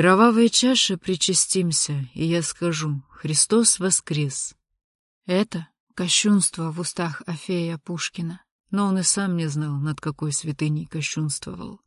кровавой чаше причастимся, и я скажу, Христос воскрес. Это кощунство в устах Афея Пушкина, но он и сам не знал, над какой святыней кощунствовал.